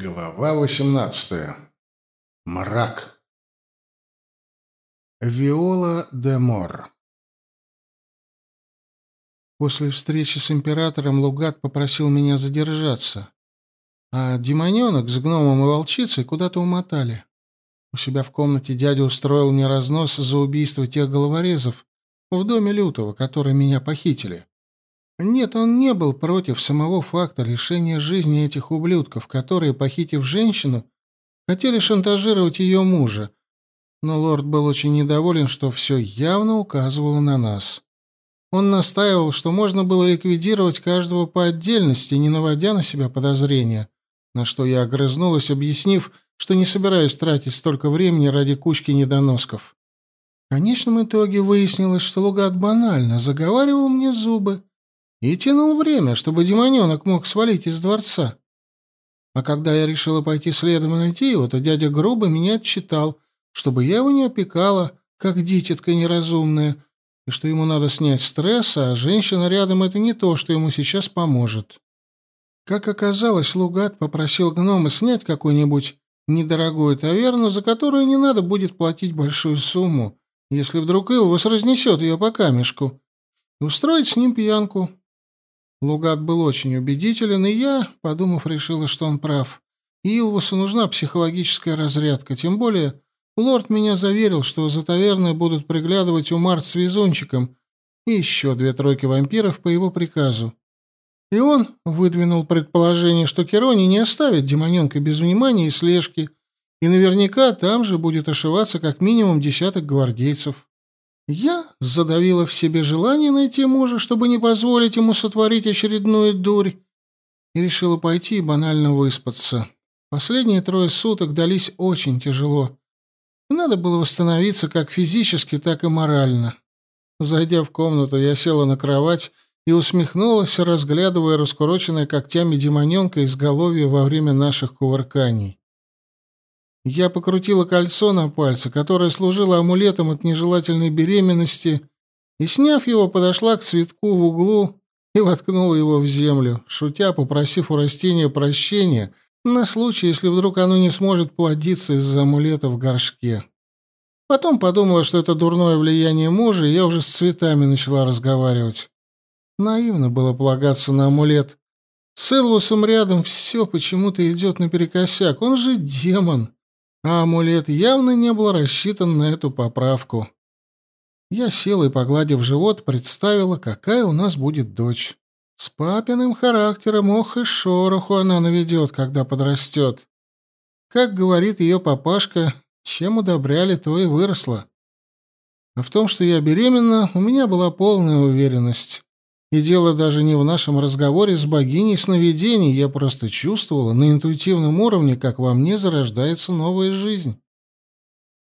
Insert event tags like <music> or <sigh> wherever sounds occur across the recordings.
Глава 18. Мрак. Виола де Мор. После встречи с императором Лугат попросил меня задержаться, а демоненок с гномом и волчицей куда-то умотали. У себя в комнате дядя устроил мне разнос за убийство тех головорезов в доме Лютого, которые меня похитили. Нет, он не был против самого факта лишения жизни этих ублюдков, которые, похитив женщину, хотели шантажировать ее мужа. Но лорд был очень недоволен, что все явно указывало на нас. Он настаивал, что можно было ликвидировать каждого по отдельности, не наводя на себя подозрения, на что я огрызнулась, объяснив, что не собираюсь тратить столько времени ради кучки недоносков. В конечном итоге выяснилось, что Лугат банально заговаривал мне зубы, и тянул время, чтобы демоненок мог свалить из дворца. А когда я решила пойти следом и найти его, то дядя грубо меня отчитал, чтобы я его не опекала, как дитятка неразумная, и что ему надо снять стресс, а женщина рядом — это не то, что ему сейчас поможет. Как оказалось, Лугат попросил гнома снять какую-нибудь недорогую таверну, за которую не надо будет платить большую сумму, если вдруг Илвус разнесет ее по камешку, и устроить с ним пьянку. Лугат был очень убедителен, и я, подумав, решила, что он прав. Илвусу нужна психологическая разрядка, тем более лорд меня заверил, что за таверной будут приглядывать Умар с везунчиком и еще две тройки вампиров по его приказу. И он выдвинул предположение, что Керони не оставит демоненка без внимания и слежки, и наверняка там же будет ошиваться как минимум десяток гвардейцев. Я задавила в себе желание найти мужа, чтобы не позволить ему сотворить очередную дурь, и решила пойти и банально выспаться. Последние трое суток дались очень тяжело. Надо было восстановиться как физически, так и морально. Зайдя в комнату, я села на кровать и усмехнулась, разглядывая раскуроченное когтями демоненка изголовье во время наших кувырканий. Я покрутила кольцо на пальце, которое служило амулетом от нежелательной беременности, и, сняв его, подошла к цветку в углу и воткнула его в землю, шутя, попросив у растения прощения на случай, если вдруг оно не сможет плодиться из-за амулета в горшке. Потом подумала, что это дурное влияние мужа, и я уже с цветами начала разговаривать. Наивно было полагаться на амулет. С Элвусом рядом все почему-то идет наперекосяк. Он же демон а амулет явно не был рассчитан на эту поправку. Я и, погладив живот, представила, какая у нас будет дочь. С папиным характером, ох и шороху она наведет, когда подрастет. Как говорит ее папашка, чем удобряли, то и выросла. А в том, что я беременна, у меня была полная уверенность. И дело даже не в нашем разговоре с богиней сновидений, я просто чувствовала на интуитивном уровне, как во мне зарождается новая жизнь.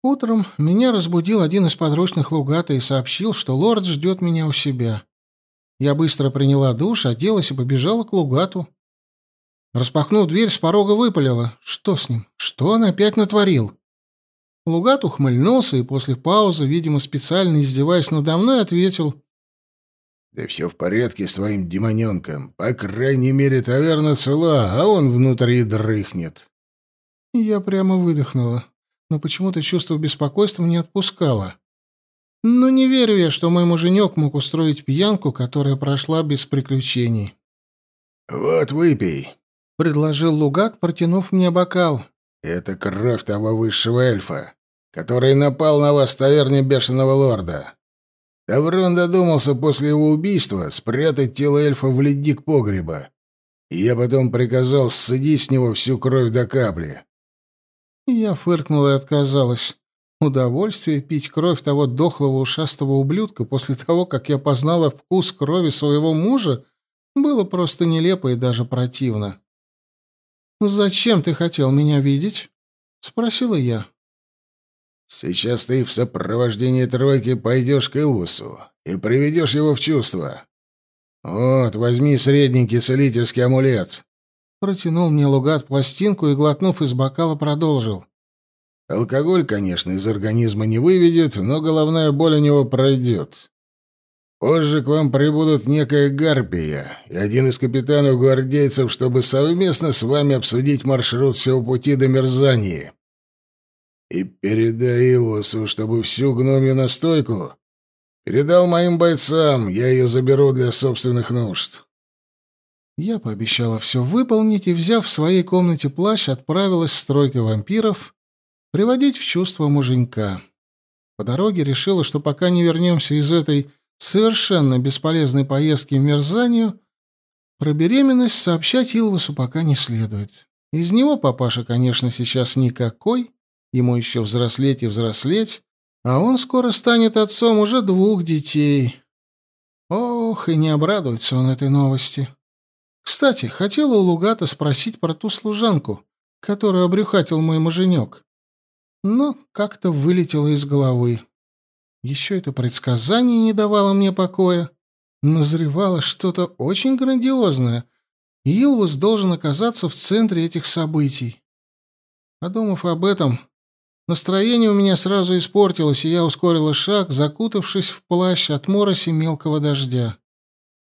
Утром меня разбудил один из подручных Лугата и сообщил, что лорд ждет меня у себя. Я быстро приняла душ, оделась и побежала к Лугату. Распахнув дверь, с порога выпалила. Что с ним? Что он опять натворил? Лугат ухмыльнулся и после паузы, видимо, специально издеваясь надо мной, ответил — да все в порядке с твоим демоненком. По крайней мере, таверна цела, а он внутри дрыхнет. Я прямо выдохнула, но почему-то чувство беспокойства не отпускало. Но не верю я, что мой муженек мог устроить пьянку, которая прошла без приключений. «Вот выпей», — предложил Лугат, протянув мне бокал. «Это кровь того высшего эльфа, который напал на вас в таверне Бешеного Лорда. Таврон додумался после его убийства спрятать тело эльфа в ледник погреба. И я потом приказал ссадить с него всю кровь до капли. Я фыркнула и отказалась. Удовольствие пить кровь того дохлого ушастого ублюдка после того, как я познала вкус крови своего мужа, было просто нелепо и даже противно. «Зачем ты хотел меня видеть?» — спросила я. Сейчас ты в сопровождении тройки пойдешь к Илвусу и приведешь его в чувство. Вот, возьми средненький целительский амулет. Протянул мне Лугат пластинку и, глотнув из бокала, продолжил. Алкоголь, конечно, из организма не выведет, но головная боль у него пройдет. Позже к вам прибудут некая гарпия и один из капитанов гвардейцев, чтобы совместно с вами обсудить маршрут всего пути до Мерзании. И передай Илосу, чтобы всю гномью настойку передал моим бойцам, я ее заберу для собственных нужд. Я пообещала все выполнить и, взяв в своей комнате плащ, отправилась с стройкой вампиров приводить в чувство муженька. По дороге решила, что пока не вернемся из этой совершенно бесполезной поездки в Мерзанию, про беременность сообщать Илвасу пока не следует. Из него папаша, конечно, сейчас никакой, ему еще взрослеть и взрослеть, а он скоро станет отцом уже двух детей. Ох, и не обрадуется он этой новости. Кстати, хотела у Лугата спросить про ту служанку, которую обрюхатил мой муженек. Но как-то вылетело из головы. Еще это предсказание не давало мне покоя. Назревало что-то очень грандиозное. Илвус должен оказаться в центре этих событий. Подумав об этом, настроение у меня сразу испортилось, и я ускорила шаг, закутавшись в плащ от мороси мелкого дождя.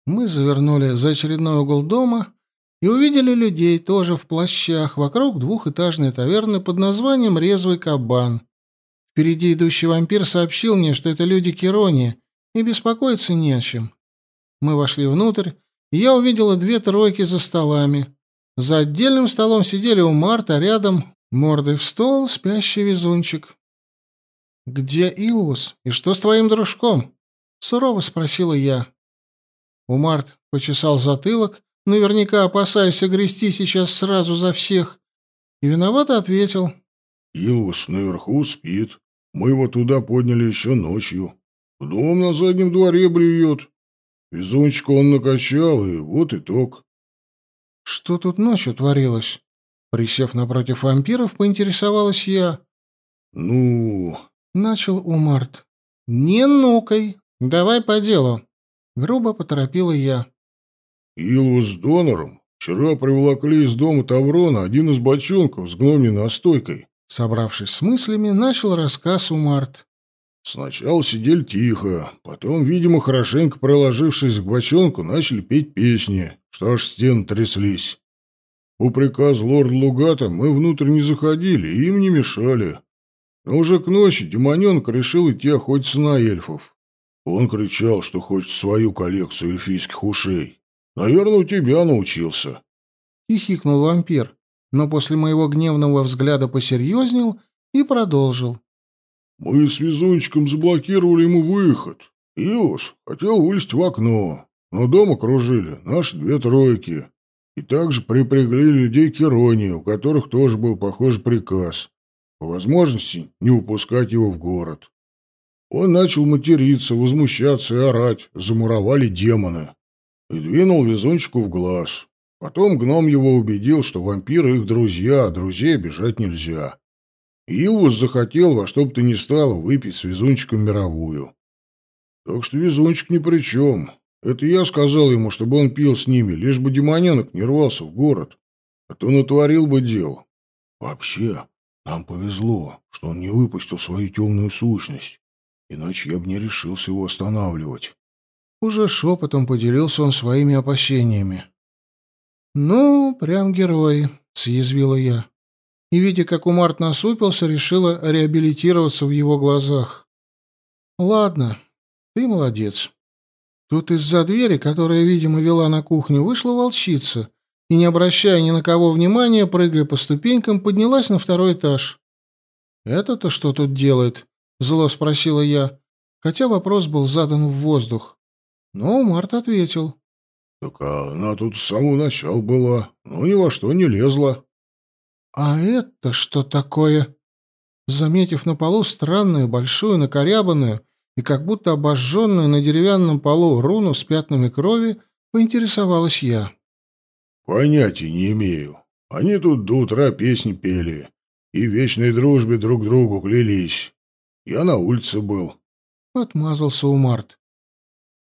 Мы завернули за очередной угол дома и увидели людей, тоже в плащах, вокруг двухэтажной таверны под названием «Резвый кабан». Впереди идущий вампир сообщил мне, что это люди Керони, и беспокоиться не о чем. Мы вошли внутрь, и я увидела две тройки за столами. За отдельным столом сидели у Марта, рядом, мордой в стол, спящий везунчик. «Где Илвус? И что с твоим дружком?» — сурово спросила я. Умарт почесал затылок, наверняка опасаясь огрести сейчас сразу за всех, и виновато ответил. «Илвус наверху спит. Мы его туда подняли еще ночью. Дом на заднем дворе блюет. Везунчика он накачал, и вот итог». «Что тут ночью творилось?» Присев напротив вампиров, поинтересовалась я. «Ну...» — начал Умарт. «Не нукай. Давай по делу. Грубо поторопила я. Илву с донором вчера приволокли из дома Таврона один из бочонков с гномной настойкой. Собравшись с мыслями, начал рассказ Умарт. Сначала сидели тихо, потом, видимо, хорошенько проложившись к бочонку, начали петь песни, что аж стены тряслись. По приказу лорда Лугата мы внутрь не заходили и им не мешали. Но уже к ночи демоненок решил идти охотиться на эльфов. Он кричал, что хочет свою коллекцию эльфийских ушей. Наверное, у тебя научился. Хихикнул вампир, но после моего гневного взгляда посерьезнел и продолжил. Мы с везунчиком заблокировали ему выход. Илос хотел вылезть в окно, но дома кружили наши две тройки. И также припрягли людей к иронии, у которых тоже был похожий приказ. По возможности не упускать его в город. Он начал материться, возмущаться и орать. Замуровали демоны. И двинул везунчику в глаз. Потом гном его убедил, что вампиры их друзья, а друзей обижать нельзя. Илвус захотел во что бы то ни стало выпить с везунчиком мировую. Так что везунчик ни при чем. Это я сказал ему, чтобы он пил с ними, лишь бы демоненок не рвался в город. А то натворил бы дел. Вообще, нам повезло, что он не выпустил свою темную сущность. Иначе я бы не решился его останавливать. Уже шепотом поделился он своими опасениями. «Ну, прям герой», — съязвила я. И, видя, как Умарт насупился, решила реабилитироваться в его глазах. «Ладно, ты молодец. Тут из-за двери, которая, видимо, вела на кухню, вышла волчица и, не обращая ни на кого внимания, прыгая по ступенькам, поднялась на второй этаж. «Это-то что тут делает?» — зло спросила я, хотя вопрос был задан в воздух. Но Март ответил. «Так она тут с самого начала была, но ни во что не лезла». «А это что такое?» Заметив на полу странную, большую, накорябанную и как будто обожженную на деревянном полу руну с пятнами крови, поинтересовалась я. «Понятия не имею. Они тут до утра песни пели и в вечной дружбе друг другу клялись. Я на улице был. Отмазался Умарт.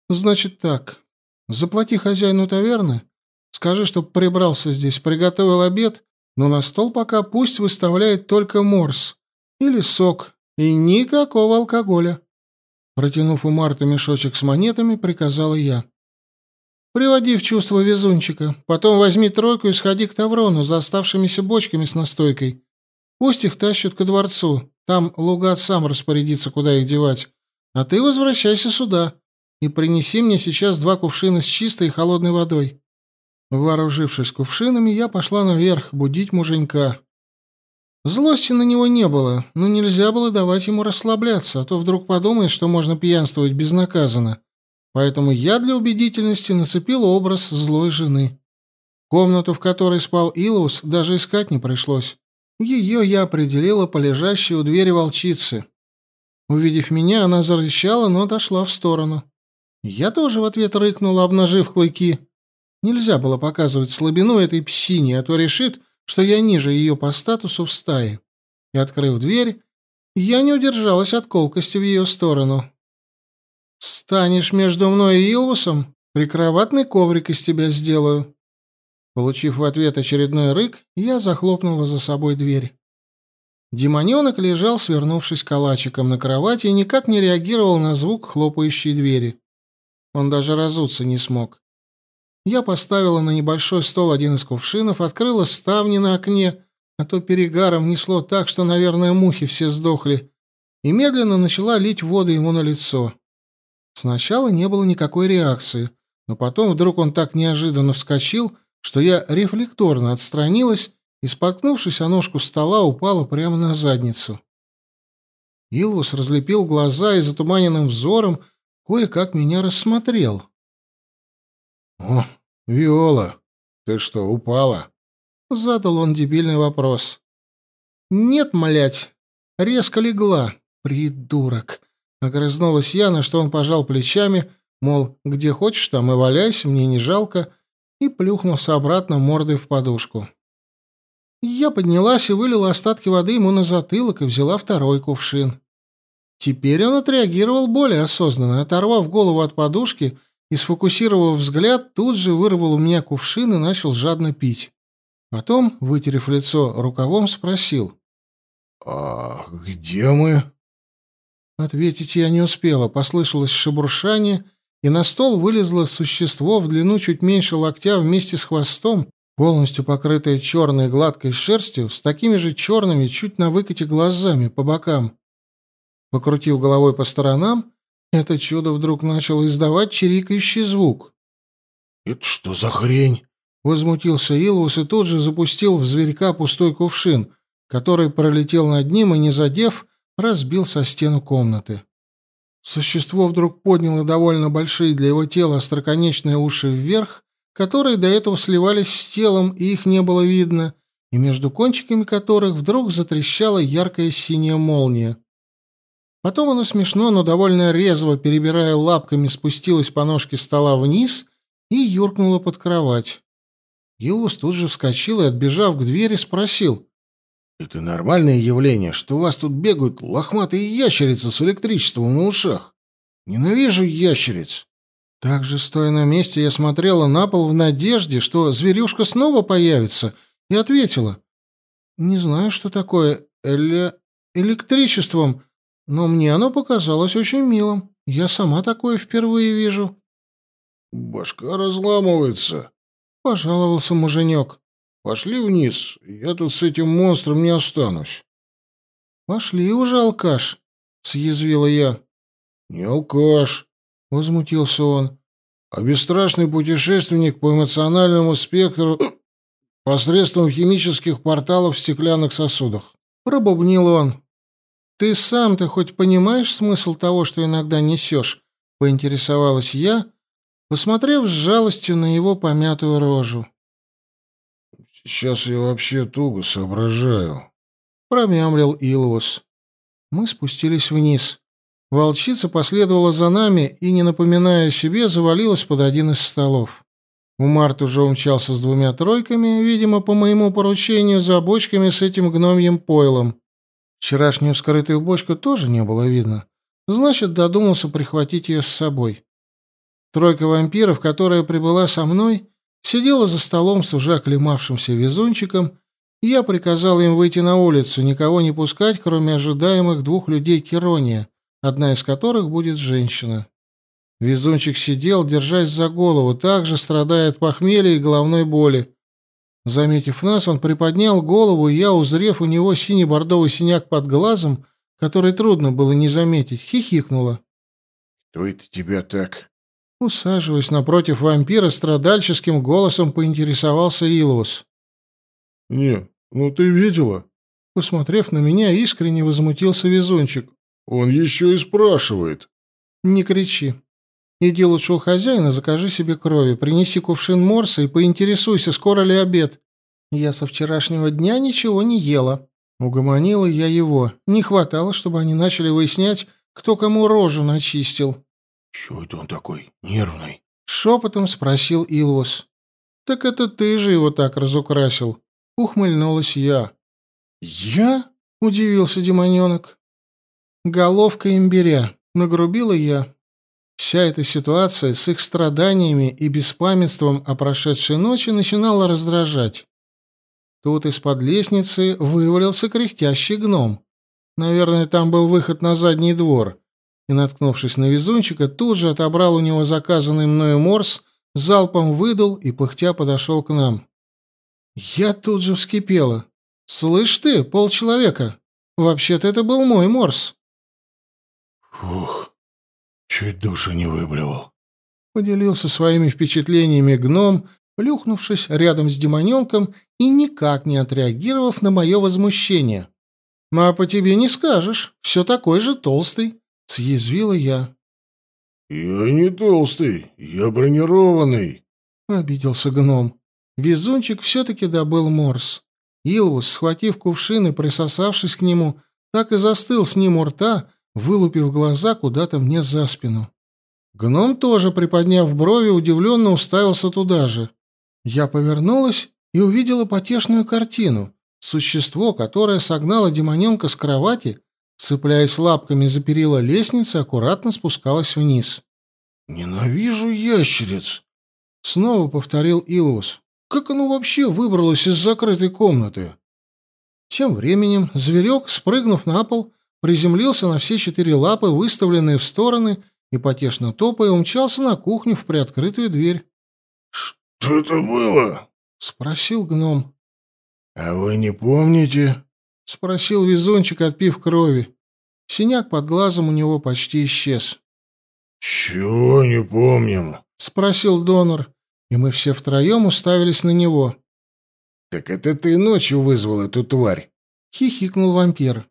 Значит так. Заплати хозяину таверны. Скажи, чтоб прибрался здесь, приготовил обед, но на стол пока пусть выставляет только морс или сок и никакого алкоголя. Протянув у Марты мешочек с монетами, приказала я. «Приводи в чувство везунчика. Потом возьми тройку и сходи к Таврону за оставшимися бочками с настойкой. Пусть их тащат ко дворцу. Там Лугат сам распорядится, куда их девать. А ты возвращайся сюда и принеси мне сейчас два кувшина с чистой и холодной водой». Вооружившись кувшинами, я пошла наверх будить муженька. Злости на него не было, но нельзя было давать ему расслабляться, а то вдруг подумает, что можно пьянствовать безнаказанно. Поэтому я для убедительности нацепил образ злой жены. Комнату, в которой спал Илус, даже искать не пришлось. Ее я определила по лежащей у двери волчицы. Увидев меня, она зарычала, но отошла в сторону. Я тоже в ответ рыкнула, обнажив клыки. Нельзя было показывать слабину этой псине, а то решит, что я ниже ее по статусу в стае. И, открыв дверь, я не удержалась от колкости в ее сторону. «Станешь между мной и Илвусом, прикроватный коврик из тебя сделаю». Получив в ответ очередной рык, я захлопнула за собой дверь. Демоненок лежал, свернувшись калачиком на кровати, и никак не реагировал на звук хлопающей двери. Он даже разуться не смог. Я поставила на небольшой стол один из кувшинов, открыла ставни на окне, а то перегаром несло так, что, наверное, мухи все сдохли, и медленно начала лить воду ему на лицо. Сначала не было никакой реакции, но потом вдруг он так неожиданно вскочил, что я рефлекторно отстранилась и, споткнувшись о ножку стола, упала прямо на задницу. Илвус разлепил глаза и затуманенным взором кое-как меня рассмотрел. «О, Виола, ты что, упала?» Задал он дебильный вопрос. «Нет, млять, резко легла. Придурок!» Огрызнулась я, на что он пожал плечами, мол, где хочешь, там и валяйся, мне не жалко, и плюхнулся обратно мордой в подушку. Я поднялась и вылила остатки воды ему на затылок и взяла второй кувшин. Теперь он отреагировал более осознанно, оторвав голову от подушки и, сфокусировав взгляд, тут же вырвал у меня кувшин и начал жадно пить. Потом, вытерев лицо рукавом, спросил. «А где мы?» Ответить я не успела, послышалось шебуршание, и на стол вылезло существо в длину чуть меньше локтя вместе с хвостом, полностью покрытое черной гладкой шерстью, с такими же черными, чуть на выкате глазами по бокам. Покрутив головой по сторонам, это чудо вдруг начало издавать чирикающий звук. «Это что за хрень?» — возмутился Илвус и тут же запустил в зверька пустой кувшин, который пролетел над ним и, не задев, разбил со стену комнаты. Существо вдруг подняло довольно большие для его тела остроконечные уши вверх, которые до этого сливались с телом, и их не было видно, и между кончиками которых вдруг затрещала яркая синяя молния. Потом оно смешно, но довольно резво, перебирая лапками, спустилось по ножке стола вниз и юркнуло под кровать. Гилвус тут же вскочил и, отбежав к двери, спросил. «Это нормальное явление, что у вас тут бегают лохматые ящерицы с электричеством на ушах? Ненавижу ящериц!» Также, стоя на месте, я смотрела на пол в надежде, что зверюшка снова появится, и ответила. «Не знаю, что такое эле... электричеством, но мне оно показалось очень милым. Я сама такое впервые вижу». «Башка разламывается», — пожаловался муженек. «Пошли вниз, я тут с этим монстром не останусь». «Пошли уже, алкаш», — съязвила я. «Не алкаш», — возмутился он, — «а бесстрашный путешественник по эмоциональному спектру <clears throat> посредством химических порталов в стеклянных сосудах». Пробубнил он. «Ты сам-то хоть понимаешь смысл того, что иногда несешь?» — поинтересовалась я, посмотрев с жалостью на его помятую рожу. «Сейчас я вообще туго соображаю», — промямлил Илвус. Мы спустились вниз. Волчица последовала за нами и, не напоминая о себе, завалилась под один из столов. Умарт уже умчался с двумя тройками, видимо, по моему поручению, за бочками с этим гномьим пойлом. Вчерашнюю вскрытую бочку тоже не было видно. Значит, додумался прихватить ее с собой. Тройка вампиров, которая прибыла со мной, сидела за столом с уже оклемавшимся везунчиком, и я приказал им выйти на улицу, никого не пускать, кроме ожидаемых двух людей Керония, одна из которых будет женщина. Везунчик сидел, держась за голову, также страдая от похмелья и головной боли. Заметив нас, он приподнял голову, и я, узрев у него синий-бордовый синяк под глазом, который трудно было не заметить, хихикнула. «Кто это тебя так?» Усаживаясь напротив вампира, страдальческим голосом поинтересовался Илвус. «Не, ну ты видела?» Посмотрев на меня, искренне возмутился везунчик. «Он еще и спрашивает». «Не кричи. Иди лучше у хозяина, закажи себе крови, принеси кувшин морса и поинтересуйся, скоро ли обед. Я со вчерашнего дня ничего не ела». Угомонила я его. Не хватало, чтобы они начали выяснять, кто кому рожу начистил. «Чего это он такой нервный?» — шепотом спросил Илвус. «Так это ты же его так разукрасил», — ухмыльнулась я. «Я?» — удивился демоненок. «Головка имбиря», — нагрубила я. Вся эта ситуация с их страданиями и беспамятством о прошедшей ночи начинала раздражать. Тут из-под лестницы вывалился кряхтящий гном. Наверное, там был выход на задний двор и, наткнувшись на везунчика, тут же отобрал у него заказанный мною морс, залпом выдал и, пыхтя, подошел к нам. Я тут же вскипела. «Слышь ты, полчеловека, вообще-то это был мой морс». «Фух, чуть душу не выблевал», — поделился своими впечатлениями гном, плюхнувшись рядом с демоненком и никак не отреагировав на мое возмущение. «А по тебе не скажешь, все такой же толстый», — съязвила я. «Я не толстый, я бронированный», — обиделся гном. Везунчик все-таки добыл морс. Илвус, схватив кувшин и присосавшись к нему, так и застыл с ним у рта, вылупив глаза куда-то мне за спину. Гном тоже, приподняв брови, удивленно уставился туда же. Я повернулась и увидела потешную картину. Существо, которое согнало демоненка с кровати, цепляясь лапками за перила лестницы, аккуратно спускалось вниз. «Ненавижу ящериц!» — снова повторил Илвус. «Как оно вообще выбралось из закрытой комнаты?» Тем временем зверек, спрыгнув на пол, приземлился на все четыре лапы, выставленные в стороны, и, потешно топая, умчался на кухню в приоткрытую дверь. «Что это было?» — спросил гном. «А вы не помните?» — спросил везунчик, отпив крови. Синяк под глазом у него почти исчез. «Чего не помним?» — спросил донор, и мы все втроем уставились на него. «Так это ты ночью вызвал эту тварь?» — хихикнул вампир.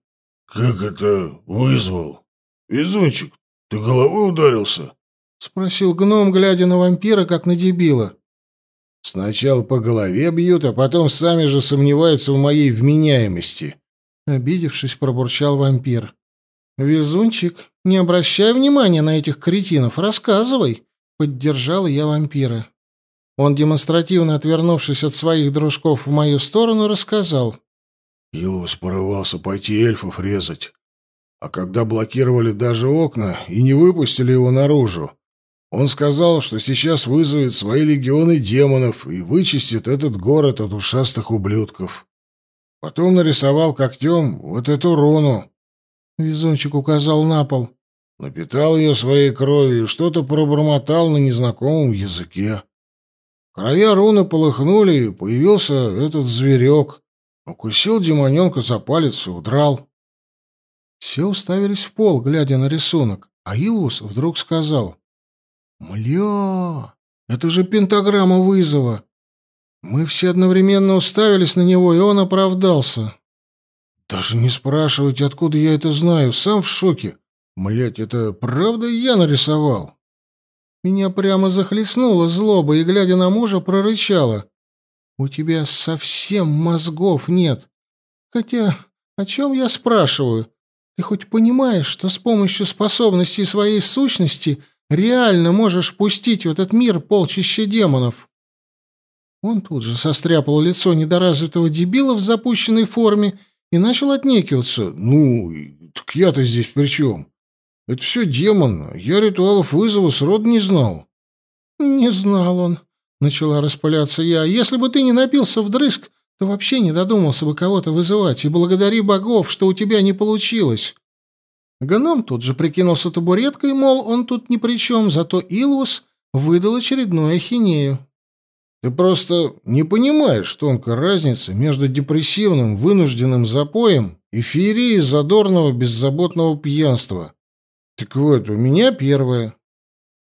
«Как это вызвал? Везунчик, ты головой ударился?» — спросил гном, глядя на вампира, как на дебила. Сначала по голове бьют, а потом сами же сомневаются в моей вменяемости. Обидевшись, пробурчал вампир. «Везунчик, не обращай внимания на этих кретинов, рассказывай!» Поддержал я вампира. Он, демонстративно отвернувшись от своих дружков в мою сторону, рассказал. Илвус порывался пойти эльфов резать. А когда блокировали даже окна и не выпустили его наружу, он сказал, что сейчас вызовет свои легионы демонов и вычистит этот город от ушастых ублюдков. Потом нарисовал когтем вот эту руну. Везунчик указал на пол. Напитал ее своей кровью и что-то пробормотал на незнакомом языке. Края руны полыхнули, и появился этот зверек. Укусил демоненка за палец и удрал. Все уставились в пол, глядя на рисунок, а Илвус вдруг сказал. «Мля, это же пентаграмма вызова!» Мы все одновременно уставились на него, и он оправдался. «Даже не спрашивайте, откуда я это знаю, сам в шоке. Млять, это правда я нарисовал?» Меня прямо захлестнула злоба, и, глядя на мужа, прорычала. «У тебя совсем мозгов нет. Хотя, о чем я спрашиваю? Ты хоть понимаешь, что с помощью способностей своей сущности — реально можешь пустить в этот мир полчища демонов. Он тут же состряпал лицо недоразвитого дебила в запущенной форме и начал отнекиваться. «Ну, так я-то здесь при чем? Это все демон, я ритуалов вызова сроду не знал». «Не знал он», — начала распыляться я. «Если бы ты не напился вдрызг, то вообще не додумался бы кого-то вызывать, и благодари богов, что у тебя не получилось». Гном тут же прикинулся табуреткой, мол, он тут ни при чем, зато Илвус выдал очередную ахинею. Ты просто не понимаешь тонкой разницы между депрессивным вынужденным запоем и феерией задорного беззаботного пьянства. Так вот, у меня первое.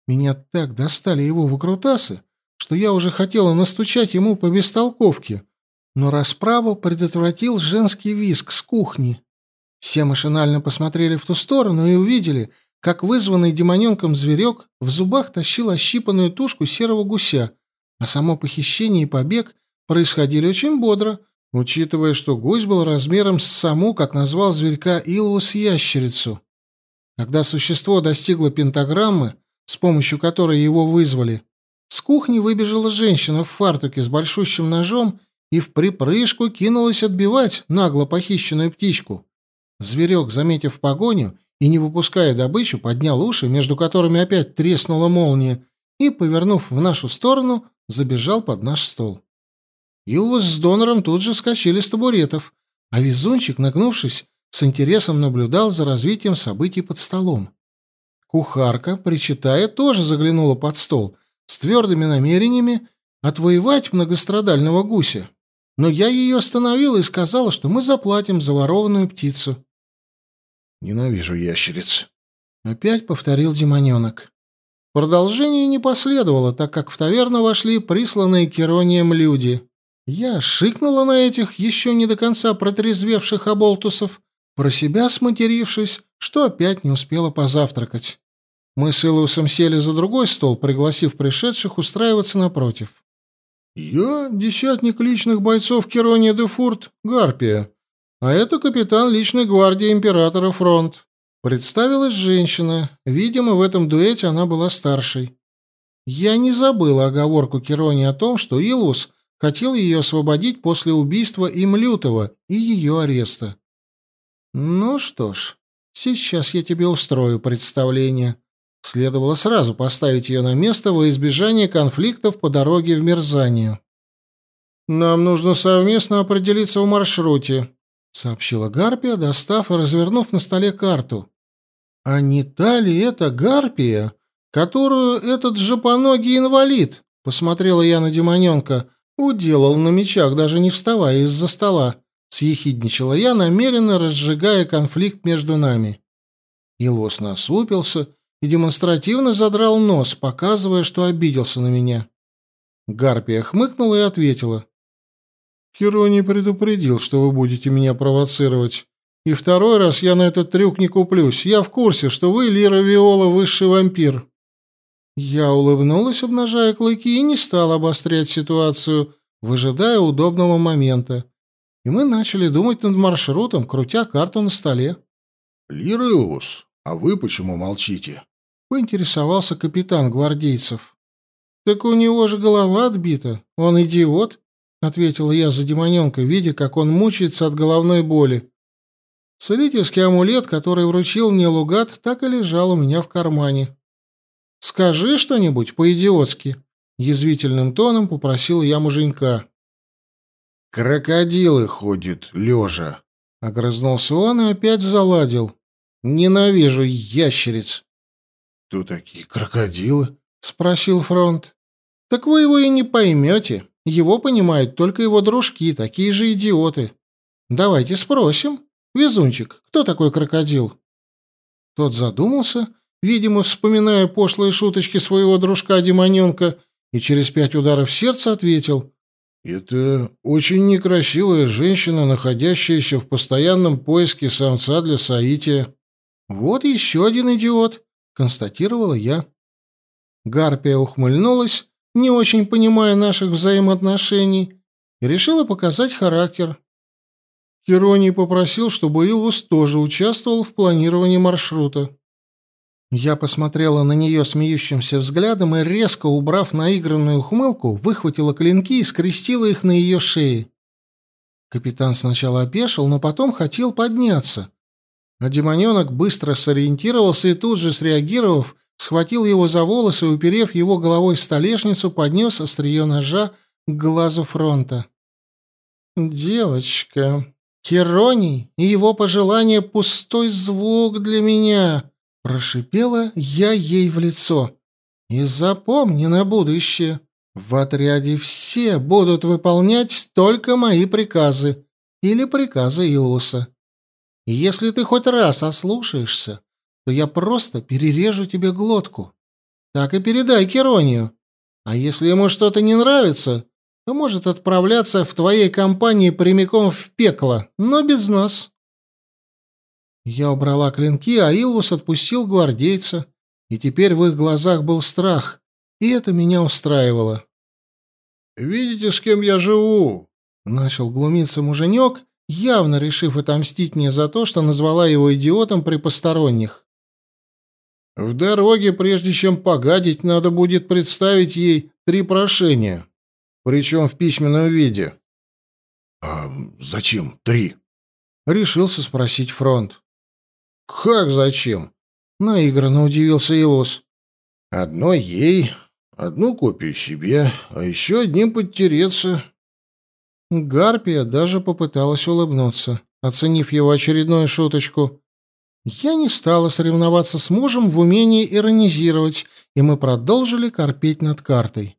Меня так достали его выкрутасы, что я уже хотела настучать ему по бестолковке, но расправу предотвратил женский визг с кухни. Все машинально посмотрели в ту сторону и увидели, как вызванный демоненком зверек в зубах тащил ощипанную тушку серого гуся, а само похищение и побег происходили очень бодро, учитывая, что гусь был размером с саму, как назвал зверька Илвус, ящерицу. Когда существо достигло пентаграммы, с помощью которой его вызвали, с кухни выбежала женщина в фартуке с большущим ножом и в припрыжку кинулась отбивать нагло похищенную птичку. Зверек, заметив погоню и не выпуская добычу, поднял уши, между которыми опять треснула молния, и, повернув в нашу сторону, забежал под наш стол. Илвус с донором тут же вскочили с табуретов, а везунчик, нагнувшись, с интересом наблюдал за развитием событий под столом. Кухарка, причитая, тоже заглянула под стол с твердыми намерениями отвоевать многострадального гуся. Но я ее остановила и сказала, что мы заплатим за ворованную птицу. «Ненавижу ящериц», — опять повторил демоненок. Продолжение не последовало, так как в таверну вошли присланные Керонием люди. Я шикнула на этих еще не до конца протрезвевших оболтусов, про себя сматерившись, что опять не успела позавтракать. Мы с Илусом сели за другой стол, пригласив пришедших устраиваться напротив. «Я десятник личных бойцов Керония де Фурт, Гарпия, а это капитан личной гвардии императора Фронт. Представилась женщина. Видимо, в этом дуэте она была старшей. Я не забыла оговорку Керони о том, что Илвус хотел ее освободить после убийства им Лютого и ее ареста. Ну что ж, сейчас я тебе устрою представление. Следовало сразу поставить ее на место во избежание конфликтов по дороге в Мерзанию. Нам нужно совместно определиться в маршруте, — сообщила Гарпия, достав и развернув на столе карту. «А не та ли это Гарпия, которую этот жопоногий инвалид, — посмотрела я на демоненка, — уделал на мечах, даже не вставая из-за стола?» — съехидничала я, намеренно разжигая конфликт между нами. Илвос насупился и демонстративно задрал нос, показывая, что обиделся на меня. Гарпия хмыкнула и ответила. Кирони предупредил, что вы будете меня провоцировать. И второй раз я на этот трюк не куплюсь. Я в курсе, что вы, Лира Виола, высший вампир. Я улыбнулась, обнажая клыки, и не стала обострять ситуацию, выжидая удобного момента. И мы начали думать над маршрутом, крутя карту на столе. «Лир Илвус, а вы почему молчите?» — поинтересовался капитан гвардейцев. «Так у него же голова отбита. Он идиот. — ответила я за демоненка, видя, как он мучается от головной боли. Целительский амулет, который вручил мне Лугат, так и лежал у меня в кармане. «Скажи что-нибудь по-идиотски», — язвительным тоном попросил я муженька. «Крокодилы ходят, лежа», — огрызнулся он и опять заладил. «Ненавижу ящериц». «Кто такие крокодилы?» — спросил Фронт. «Так вы его и не поймете», его понимают только его дружки, такие же идиоты. Давайте спросим. Везунчик, кто такой крокодил? Тот задумался, видимо, вспоминая пошлые шуточки своего дружка-демоненка, и через пять ударов сердца ответил. «Это очень некрасивая женщина, находящаяся в постоянном поиске самца для соития». «Вот еще один идиот», — констатировала я. Гарпия ухмыльнулась не очень понимая наших взаимоотношений, и решила показать характер. Кероний попросил, чтобы Илвус тоже участвовал в планировании маршрута. Я посмотрела на нее смеющимся взглядом и, резко убрав наигранную ухмылку, выхватила клинки и скрестила их на ее шее. Капитан сначала опешил, но потом хотел подняться. А демоненок быстро сориентировался и тут же, среагировав, схватил его за волосы и, уперев его головой в столешницу, поднес острие ножа к глазу фронта. «Девочка», Хероний и его пожелание — пустой звук для меня!» — прошипела я ей в лицо. «И запомни на будущее, в отряде все будут выполнять только мои приказы или приказы Илвуса. И если ты хоть раз ослушаешься, то я просто перережу тебе глотку. Так и передай Керонию. А если ему что-то не нравится, то может отправляться в твоей компании прямиком в пекло, но без нас. Я убрала клинки, а Илвус отпустил гвардейца, и теперь в их глазах был страх, и это меня устраивало. «Видите, с кем я живу?» — начал глумиться муженек, явно решив отомстить мне за то, что назвала его идиотом при посторонних. В дороге, прежде чем погадить, надо будет представить ей три прошения, причем в письменном виде. — А зачем три? — решился спросить фронт. — Как зачем? — наигранно удивился Илос. — Одно ей, одну копию себе, а еще одним подтереться. Гарпия даже попыталась улыбнуться, оценив его очередную шуточку. Я не стала соревноваться с мужем в умении иронизировать, и мы продолжили корпеть над картой.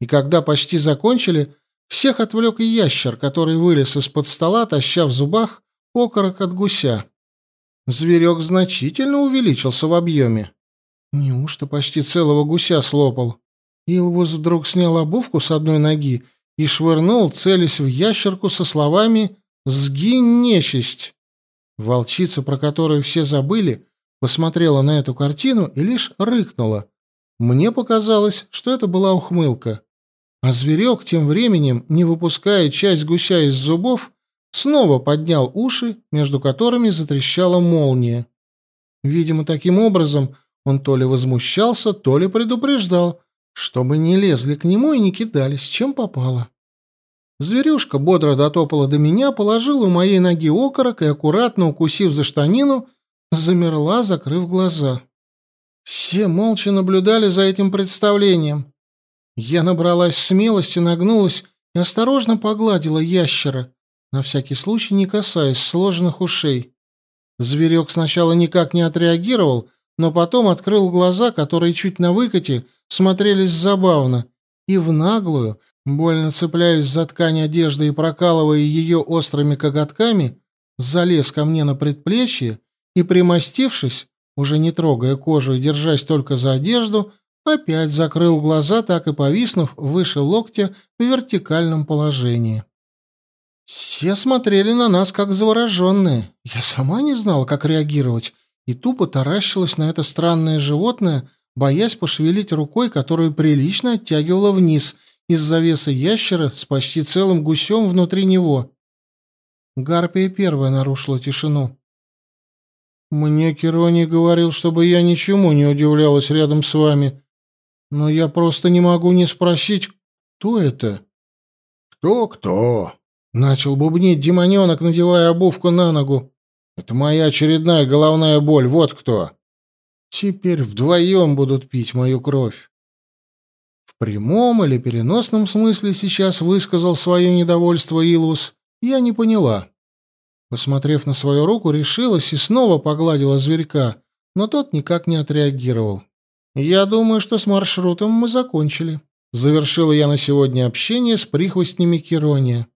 И когда почти закончили, всех отвлек ящер, который вылез из-под стола, таща в зубах окорок от гуся. Зверек значительно увеличился в объеме. Неужто почти целого гуся слопал? Илвус вдруг снял обувку с одной ноги и швырнул, целясь в ящерку со словами «Сгинь, нечисть!». Волчица, про которую все забыли, посмотрела на эту картину и лишь рыкнула. Мне показалось, что это была ухмылка. А зверек тем временем, не выпуская часть гуся из зубов, снова поднял уши, между которыми затрещала молния. Видимо, таким образом он то ли возмущался, то ли предупреждал, чтобы не лезли к нему и не кидались, чем попало. Зверюшка бодро дотопала до меня, положила у моей ноги окорок и, аккуратно укусив за штанину, замерла, закрыв глаза. Все молча наблюдали за этим представлением. Я набралась смелости, нагнулась и осторожно погладила ящера, на всякий случай не касаясь сложенных ушей. Зверек сначала никак не отреагировал, но потом открыл глаза, которые чуть на выкате смотрелись забавно, и в наглую, больно цепляясь за ткань одежды и прокалывая ее острыми коготками, залез ко мне на предплечье и, примостившись, уже не трогая кожу и держась только за одежду, опять закрыл глаза, так и повиснув выше локтя в вертикальном положении. Все смотрели на нас, как завороженные. Я сама не знала, как реагировать, и тупо таращилась на это странное животное, боясь пошевелить рукой, которую прилично оттягивала вниз из завеса ящера с почти целым гусем внутри него. Гарпия первая нарушила тишину. «Мне Керони говорил, чтобы я ничему не удивлялась рядом с вами, но я просто не могу не спросить, кто это?» «Кто-кто?» — начал бубнить демоненок, надевая обувку на ногу. «Это моя очередная головная боль, вот кто!» Теперь вдвоем будут пить мою кровь. В прямом или переносном смысле сейчас высказал свое недовольство Илус, я не поняла. Посмотрев на свою руку, решилась и снова погладила зверька, но тот никак не отреагировал. «Я думаю, что с маршрутом мы закончили», — завершила я на сегодня общение с прихвостнями Керония.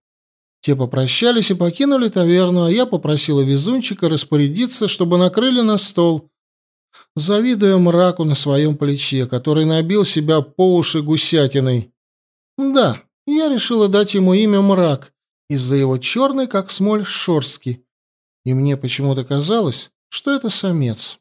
Те попрощались и покинули таверну, а я попросила везунчика распорядиться, чтобы накрыли на стол, завидуя мраку на своем плече, который набил себя по уши гусятиной. Да, я решила дать ему имя Мрак из-за его черной, как смоль, шорстки. И мне почему-то казалось, что это самец.